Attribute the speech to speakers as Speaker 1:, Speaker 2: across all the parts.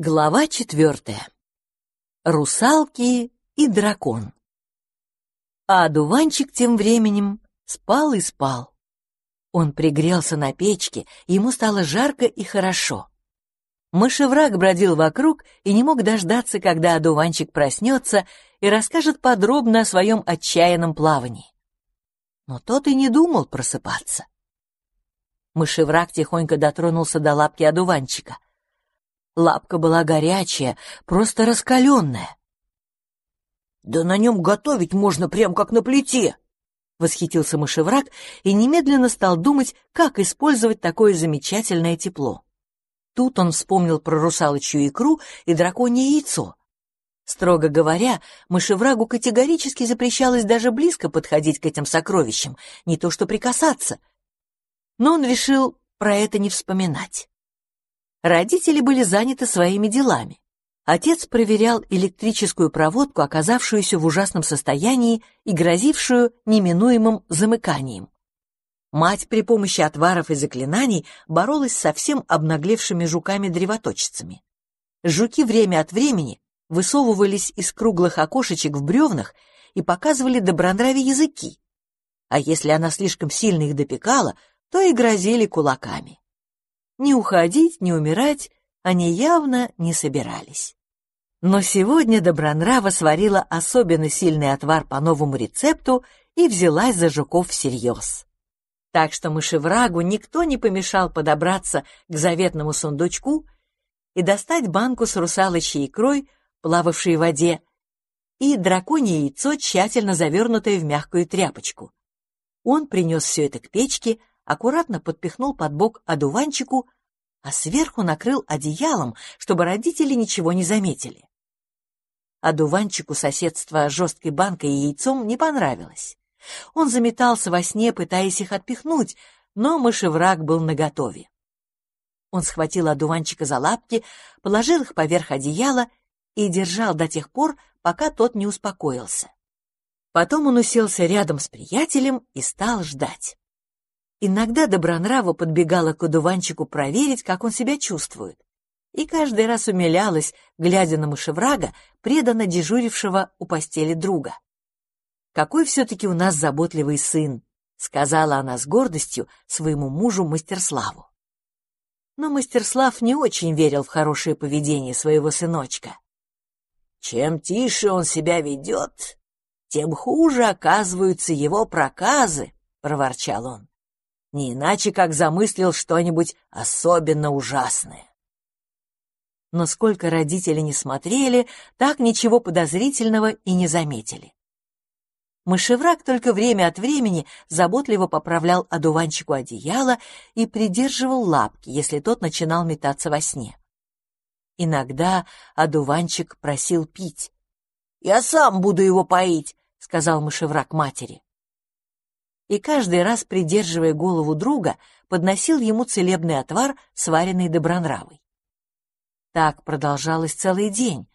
Speaker 1: Глава четвертая. Русалки и дракон. А одуванчик тем временем спал и спал. Он пригрелся на печке, ему стало жарко и хорошо. Мышевраг бродил вокруг и не мог дождаться, когда одуванчик проснется и расскажет подробно о своем отчаянном плавании. Но тот и не думал просыпаться. Мышевраг тихонько дотронулся до лапки одуванчика — Лапка была горячая, просто раскаленная.
Speaker 2: «Да на нем готовить можно прям как на плите!»
Speaker 1: — восхитился мышевраг и немедленно стал думать, как использовать такое замечательное тепло. Тут он вспомнил про русалочью икру и драконье яйцо. Строго говоря, мышеврагу категорически запрещалось даже близко подходить к этим сокровищам, не то что прикасаться. Но он решил про это не вспоминать. Родители были заняты своими делами. Отец проверял электрическую проводку, оказавшуюся в ужасном состоянии и грозившую неминуемым замыканием. Мать при помощи отваров и заклинаний боролась со всем обнаглевшими жуками-древоточцами. Жуки время от времени высовывались из круглых окошечек в бревнах и показывали добронраве языки, а если она слишком сильно их допекала, то и грозили кулаками. Ни уходить, ни умирать они явно не собирались. Но сегодня Добронрава сварила особенно сильный отвар по новому рецепту и взялась за жуков всерьез. Так что мышеврагу никто не помешал подобраться к заветному сундучку и достать банку с русалочьей икрой, плававшей в воде, и драконье яйцо, тщательно завернутое в мягкую тряпочку. Он принес все это к печке, аккуратно подпихнул под бок одуванчику, а сверху накрыл одеялом, чтобы родители ничего не заметили. Одуванчику соседство с жесткой банкой и яйцом не понравилось. Он заметался во сне, пытаясь их отпихнуть, но мышевраг был наготове. Он схватил одуванчика за лапки, положил их поверх одеяла и держал до тех пор, пока тот не успокоился. Потом он уселся рядом с приятелем и стал ждать. Иногда Добронрава подбегала к одуванчику проверить, как он себя чувствует, и каждый раз умилялась, глядя на мышеврага, преданно дежурившего у постели друга. «Какой все-таки у нас заботливый сын!» — сказала она с гордостью своему мужу Мастерславу. Но Мастерслав не очень верил в хорошее поведение своего сыночка. «Чем тише он себя ведет, тем хуже оказываются его проказы», — проворчал он не иначе как замыслил что-нибудь особенно ужасное. Но сколько родители не смотрели, так ничего подозрительного и не заметили. Мышевраг только время от времени заботливо поправлял одуванчику одеяло и придерживал лапки, если тот начинал метаться во сне. Иногда одуванчик просил пить. «Я сам буду его поить», — сказал мышевраг матери и каждый раз, придерживая голову друга, подносил ему целебный отвар, сваренный добронравой. Так продолжалось целый день,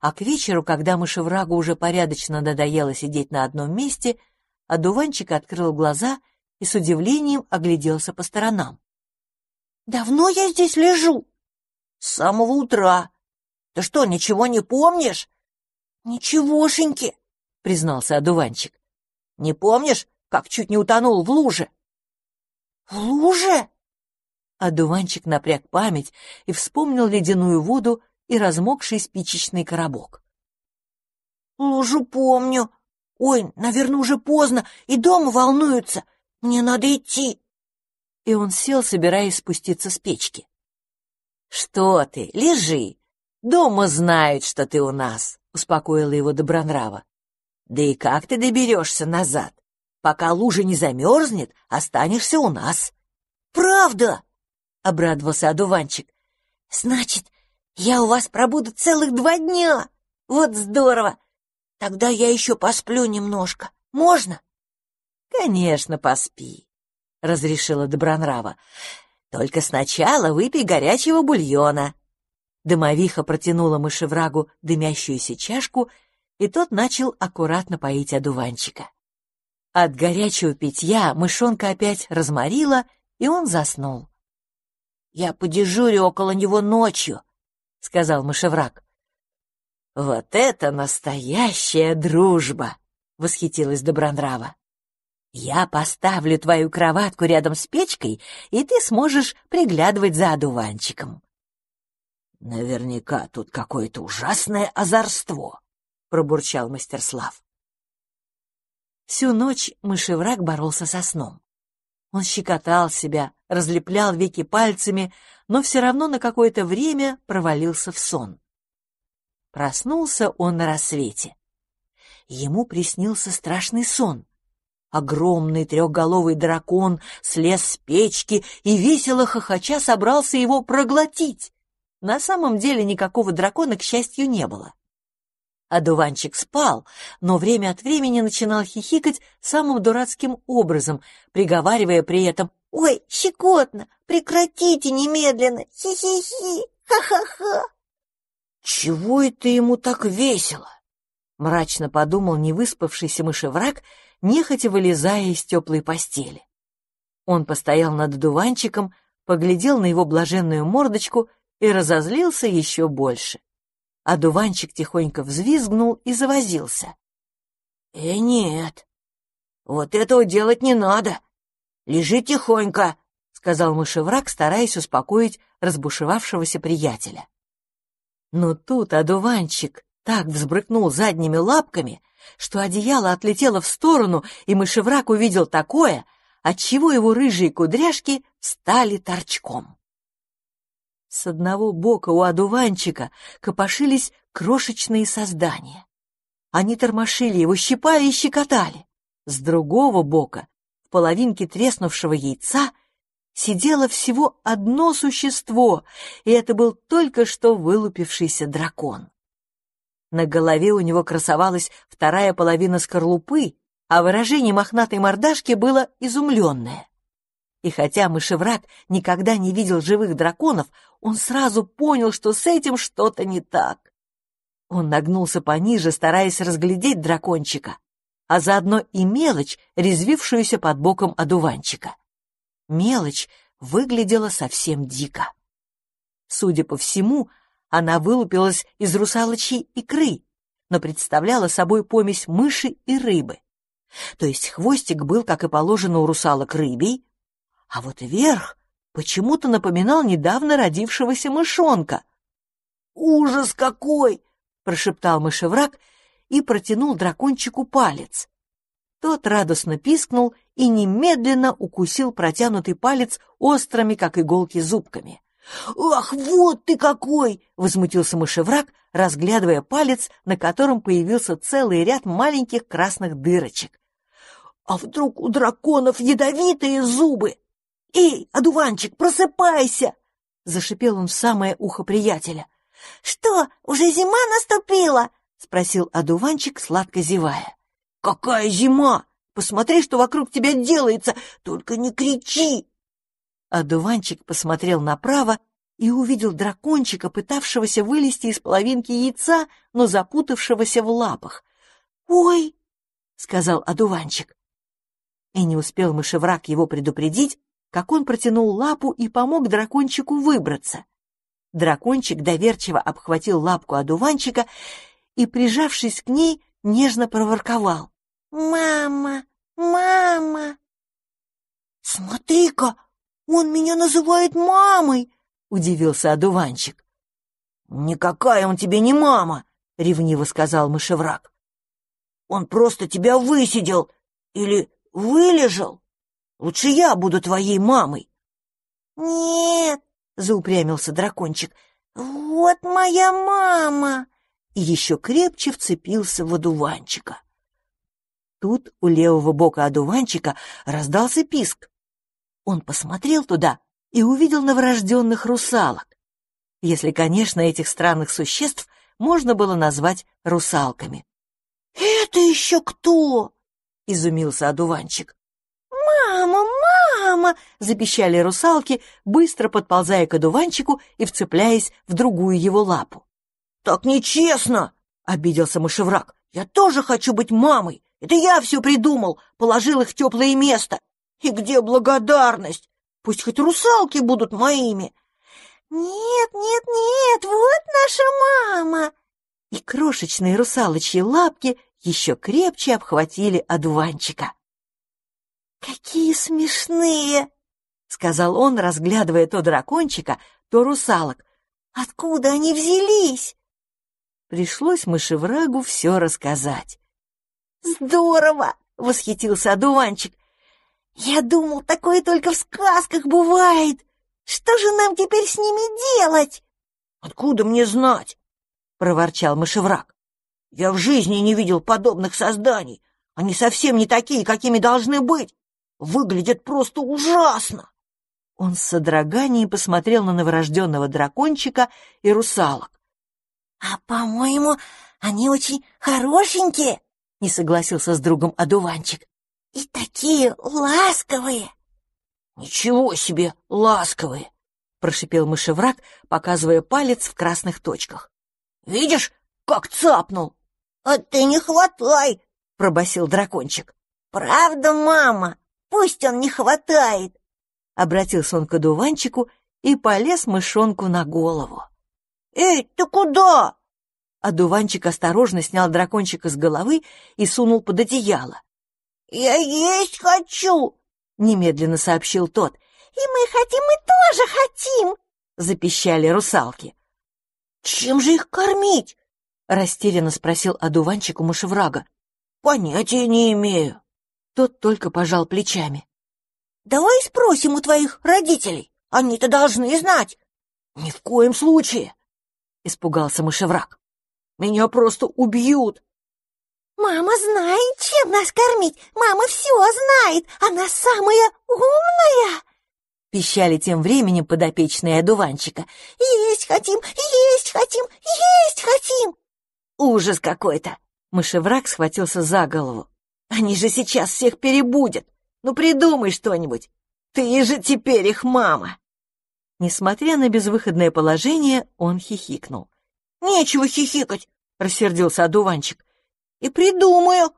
Speaker 1: а к вечеру, когда мышеврагу уже порядочно надоело сидеть на одном месте, одуванчик открыл глаза и с удивлением огляделся по сторонам. «Давно я здесь лежу?» «С самого утра. Ты что, ничего не помнишь?» «Ничегошеньки», — признался одуванчик. «Не помнишь, как чуть не утонул в луже. В луже? Одуванчик напряг память и вспомнил ледяную воду и размокший спичечный коробок. Лужу помню. Ой, наверное, уже поздно, и дома волнуются. Мне надо идти. И он сел, собираясь спуститься с печки. Что ты, лежи. Дома знают, что ты у нас, успокоила его Добронрава. Да и как ты доберешься назад? Пока лужа не замерзнет, останешься у нас. Правда? Обрадовался одуванчик. Значит, я у вас пробуду целых два дня. Вот здорово. Тогда я еще посплю немножко. Можно? Конечно, поспи, разрешила Добронрава. Только сначала выпей горячего бульона. Домовиха протянула мышеврагу дымящуюся чашку, и тот начал аккуратно поить одуванчика. От горячего питья мышонка опять разморила, и он заснул. «Я подежурю около него ночью. — сказал мышевраг. «Вот это настоящая дружба!» — восхитилась Добронрава. «Я поставлю твою кроватку рядом с печкой, и ты сможешь приглядывать за одуванчиком».
Speaker 2: «Наверняка тут какое-то ужасное озорство», — пробурчал мастерслав.
Speaker 1: Всю ночь мышевраг боролся со сном. Он щекотал себя, разлеплял веки пальцами, но все равно на какое-то время провалился в сон. Проснулся он на рассвете. Ему приснился страшный сон. Огромный трехголовый дракон слез с печки и весело хохоча собрался его проглотить. На самом деле никакого дракона, к счастью, не было. Одуванчик спал, но время от времени начинал хихикать самым дурацким образом, приговаривая при этом «Ой, щекотно! Прекратите немедленно! Хи-хи-хи! Ха-ха-ха!»
Speaker 2: «Чего это ему так весело?» — мрачно подумал невыспавшийся мышевраг, нехотя вылезая из теплой постели. Он постоял над одуванчиком, поглядел на его блаженную мордочку и разозлился еще больше а дуванчик тихонько взвизгнул и завозился. «Э, нет, вот этого делать не надо. Лежи тихонько», — сказал мышевраг, стараясь успокоить разбушевавшегося приятеля.
Speaker 1: Но тут одуванчик так взбрыкнул задними лапками, что одеяло отлетело в сторону, и мышевраг увидел такое, отчего его рыжие кудряшки стали торчком. С одного бока у одуванчика копошились крошечные создания. Они тормошили его, щипали и щекотали. С другого бока, в половинке треснувшего яйца, сидело всего одно существо, и это был только что вылупившийся дракон. На голове у него красовалась вторая половина скорлупы, а выражение мохнатой мордашки было изумленное. И хотя мышевраг никогда не видел живых драконов, он сразу понял, что с этим что-то не так. Он нагнулся пониже, стараясь разглядеть дракончика, а заодно и мелочь, резвившуюся под боком одуванчика. Мелочь выглядела совсем дико. Судя по всему, она вылупилась из русалочьей икры, но представляла собой помесь мыши и рыбы. То есть хвостик был, как и положено у русалок, рыбий, а вот верх почему-то напоминал недавно родившегося мышонка.
Speaker 2: «Ужас какой!»
Speaker 1: — прошептал мышевраг и протянул дракончику палец. Тот радостно пискнул и немедленно укусил протянутый палец острыми, как иголки, зубками.
Speaker 2: «Ах, вот ты какой!»
Speaker 1: — возмутился мышевраг, разглядывая палец, на котором появился целый ряд маленьких красных дырочек.
Speaker 2: «А вдруг у драконов ядовитые зубы?» «Эй, одуванчик, просыпайся!» — зашипел он в самое ухо приятеля.
Speaker 3: «Что, уже зима наступила?»
Speaker 1: — спросил одуванчик, сладко зевая.
Speaker 2: «Какая зима? Посмотри, что вокруг тебя делается, только не кричи!»
Speaker 1: Одуванчик посмотрел направо и увидел дракончика, пытавшегося вылезти из половинки яйца, но запутавшегося в лапах.
Speaker 3: «Ой!»
Speaker 1: — сказал одуванчик. И не успел мышевраг его предупредить, как он протянул лапу и помог дракончику выбраться. Дракончик доверчиво обхватил лапку одуванчика и, прижавшись к ней, нежно проворковал.
Speaker 3: «Мама! Мама!»
Speaker 2: «Смотри-ка, он меня называет мамой!» — удивился одуванчик. «Никакая он тебе не мама!» — ревниво сказал мышевраг. «Он просто тебя высидел или вылежал!» Лучше я буду твоей мамой.
Speaker 3: Нет,
Speaker 1: заупрямился дракончик.
Speaker 3: Вот моя мама.
Speaker 1: И еще крепче вцепился в одуванчика. Тут у левого бока одуванчика раздался писк. Он посмотрел туда и увидел новорожденных русалок. Если, конечно, этих странных существ можно было назвать русалками.
Speaker 2: «Это еще кто?»
Speaker 1: — изумился одуванчик.
Speaker 3: «Мама, мама!»
Speaker 1: — запищали русалки, быстро подползая к одуванчику и вцепляясь в другую его лапу.
Speaker 2: «Так нечестно!» — обиделся мышевраг. «Я тоже хочу быть мамой! Это я все придумал, положил их в теплое место! И где благодарность? Пусть хоть русалки будут моими!»
Speaker 3: «Нет, нет, нет, вот
Speaker 2: крошечные русалочьи лапки еще крепче обхватили одуванчика.
Speaker 3: «Какие смешные!»
Speaker 2: — сказал он, разглядывая то дракончика, то русалок.
Speaker 3: «Откуда они взялись?»
Speaker 2: Пришлось мышеврагу все рассказать.
Speaker 3: «Здорово!» — восхитился одуванчик. «Я думал, такое только в сказках бывает. Что же нам теперь с ними делать?»
Speaker 1: «Откуда мне знать?» — проворчал мышевраг. «Я в жизни не видел подобных созданий. Они совсем не такие, какими должны быть. Выглядят просто ужасно!»
Speaker 2: Он с содроганием посмотрел на новорожденного дракончика и русалок.
Speaker 3: «А, по-моему, они очень хорошенькие», — не согласился с другом одуванчик. «И такие ласковые».
Speaker 1: «Ничего себе, ласковые!» — прошипел мышевраг, показывая палец в красных точках. «Видишь, как цапнул!»
Speaker 3: «А ты не хватай!»
Speaker 2: — пробасил дракончик.
Speaker 3: «Правда, мама? Пусть он не хватает!»
Speaker 2: Обратился он к одуванчику и полез мышонку на голову.
Speaker 3: «Эй, ты куда?»
Speaker 2: Одуванчик осторожно снял дракончика с головы и сунул под одеяло.
Speaker 3: «Я есть хочу!»
Speaker 2: — немедленно сообщил тот.
Speaker 3: «И мы хотим, мы тоже хотим!»
Speaker 2: — запищали русалки.
Speaker 1: «Чем же их кормить?»
Speaker 2: — растерянно спросил одуванчик у мышеврага.
Speaker 1: «Понятия не имею».
Speaker 2: Тот только пожал плечами.
Speaker 3: «Давай спросим у твоих родителей. Они-то должны знать».
Speaker 1: «Ни в коем случае!» — испугался мышевраг. «Меня просто убьют!»
Speaker 3: «Мама знает, чем нас кормить! Мама все знает! Она самая умная!»
Speaker 2: Пищали тем временем подопечные одуванчика.
Speaker 3: «Есть хотим! Есть хотим! Есть хотим!»
Speaker 2: «Ужас какой-то!» Мышевраг схватился за голову. «Они же сейчас всех перебудят! Ну придумай что-нибудь! Ты же теперь их мама!» Несмотря на безвыходное положение, он хихикнул.
Speaker 1: «Нечего хихикать!» — рассердился одуванчик.
Speaker 3: «И придумаю!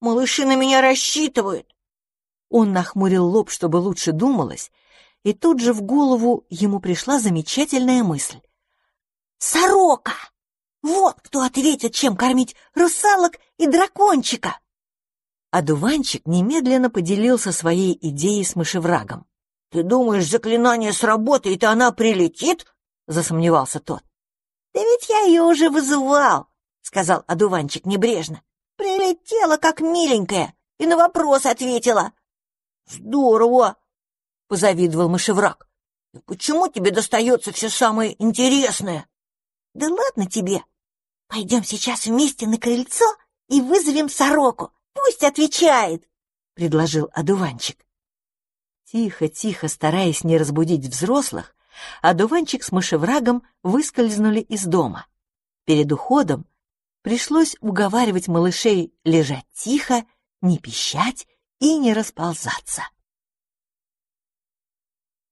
Speaker 3: Малыши на меня рассчитывают!»
Speaker 2: Он нахмурил лоб, чтобы лучше думалось, и тут же в голову ему пришла замечательная мысль.
Speaker 3: «Сорока! Вот кто ответит, чем кормить русалок и дракончика!»
Speaker 2: Одуванчик немедленно поделился своей идеей с мышеврагом.
Speaker 1: «Ты думаешь, заклинание сработает, и она прилетит?» — засомневался тот.
Speaker 3: «Да ведь я ее уже вызывал», — сказал одуванчик небрежно. «Прилетела, как миленькая, и на вопрос ответила».
Speaker 1: «Здорово!» — позавидовал мышевраг. «И почему тебе достается все самое интересное?»
Speaker 3: «Да ладно тебе. Пойдем сейчас вместе на крыльцо и вызовем сороку. Пусть отвечает», — предложил одуванчик.
Speaker 2: Тихо-тихо, стараясь не разбудить взрослых, одуванчик с мышеврагом выскользнули из дома. Перед уходом пришлось уговаривать малышей лежать тихо, не пищать и не расползаться.